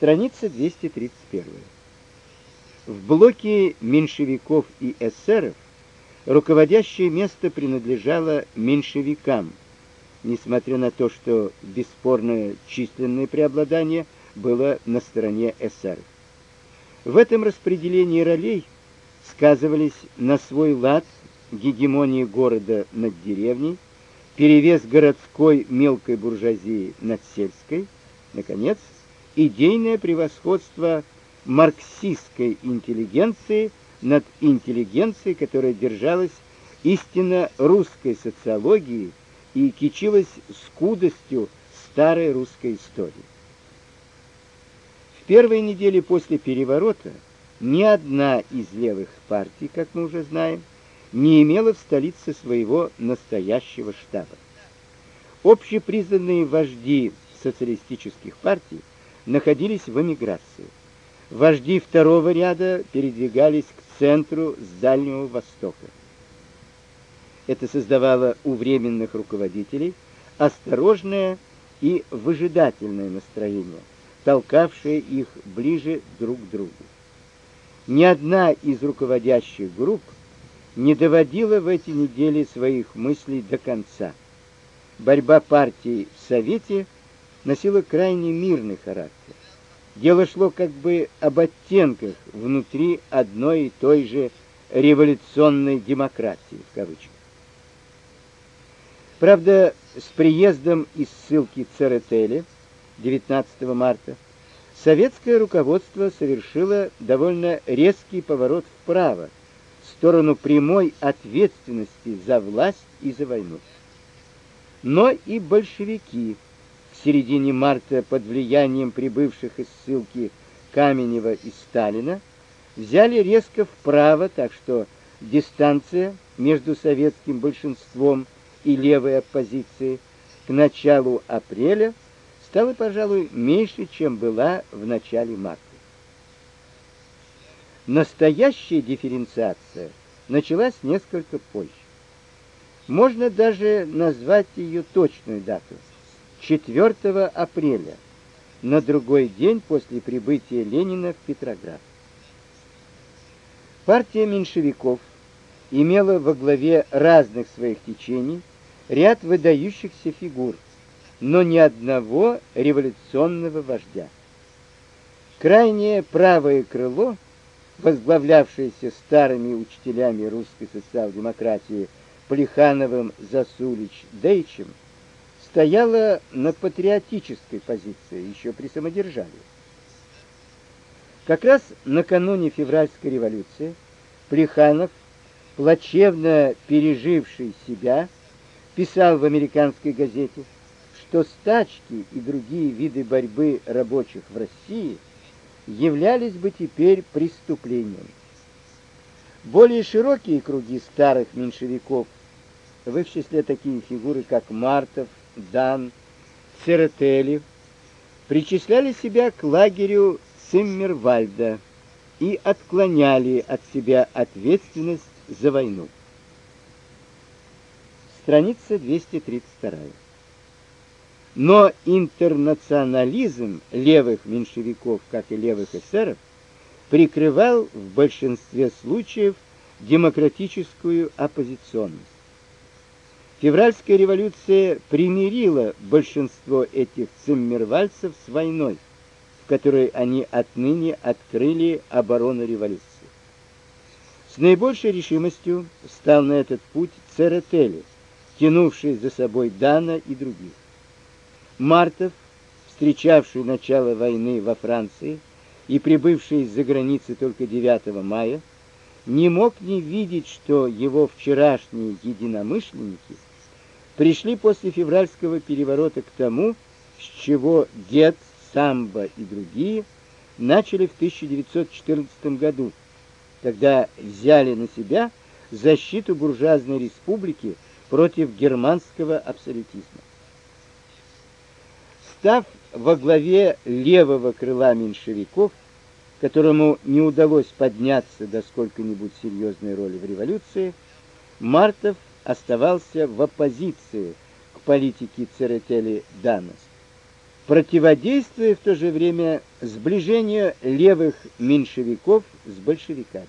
Страница 231. В блоке меньшевиков и эсеров руководящее место принадлежало меньшевикам, несмотря на то, что бесспорное численное преобладание было на стороне эсеров. В этом распределении ролей сказывались на свой лад гегемония города над деревней, перевес городской мелкой буржуазии над сельской, наконец, идейное превосходство марксистской интеллигенции над интеллигенцией, которая держалась истинно русской социологии и кичилась скудостью старой русской истории. В первые недели после переворота ни одна из левых партий, как мы уже знаем, не имела в столице своего настоящего штаба. Общепризнанные вожди социалистических партий находились в эмиграции. Вожди второго ряда передвигались к центру с Дальнего Востока. Это создавало у временных руководителей осторожное и выжидательное настроение, толкавшее их ближе друг к другу. Ни одна из руководящих групп не доводила в эти недели своих мыслей до конца. Борьба партий в Совете носила крайне мирный характер. Дело шло как бы об оттенках внутри одной и той же революционной демократии в кавычках. Правда, с приездом из ссылки Церетели 19 марта советское руководство совершило довольно резкий поворот вправо в сторону прямой ответственности за власть и за войну. Но и большевики середине марта под влиянием прибывших из ссылки Каменева и Сталина взяли резко вправо, так что дистанция между советским большинством и левой оппозицией к началу апреля стала, пожалуй, меньше, чем была в начале марта. Настоящая дифференциация началась несколько позже. Можно даже назвать ее точную дату 4 апреля, на другой день после прибытия Ленина в Петроград. Партия меньшевиков имела во главе разных своих течений ряд выдающихся фигур, но ни одного революционного вождя. Крайнее правое крыло, возглавлявшееся старыми учителями русской социал-демократии Плехановым, Засулич, Дейчем, стояла на патриотической позиции еще при самодержавии. Как раз накануне февральской революции Плеханов, плачевно переживший себя, писал в американской газете, что стачки и другие виды борьбы рабочих в России являлись бы теперь преступлением. Более широкие круги старых меньшевиков, в их числе такие фигуры, как Мартов, Дан, Церетели, причисляли себя к лагерю Циммервальда и отклоняли от себя ответственность за войну. Страница 232. Но интернационализм левых меньшевиков, как и левых эсеров, прикрывал в большинстве случаев демократическую оппозиционность. Февральская революция примирила большинство этих циммервальцев с войной, в которой они отныне открыли оборону революции. С наибольшей решимостью стал на этот путь Церетели, тянувший за собой Дана и других. Мартов, встречавший начало войны во Франции и прибывший из-за границы только 9 мая, не мог не видеть, что его вчерашние единомышленники – пришли после февральского переворота к тому, с чего Гетц, Самбо и другие начали в 1914 году, когда взяли на себя защиту буржуазной республики против германского абсолютизма. Став во главе левого крыла меньшевиков, которому не удалось подняться до сколько-нибудь серьезной роли в революции, Мартов оставался в оппозиции к политике Церетели Данос. противодействуя в то же время сближению левых меньшевиков с большевиками.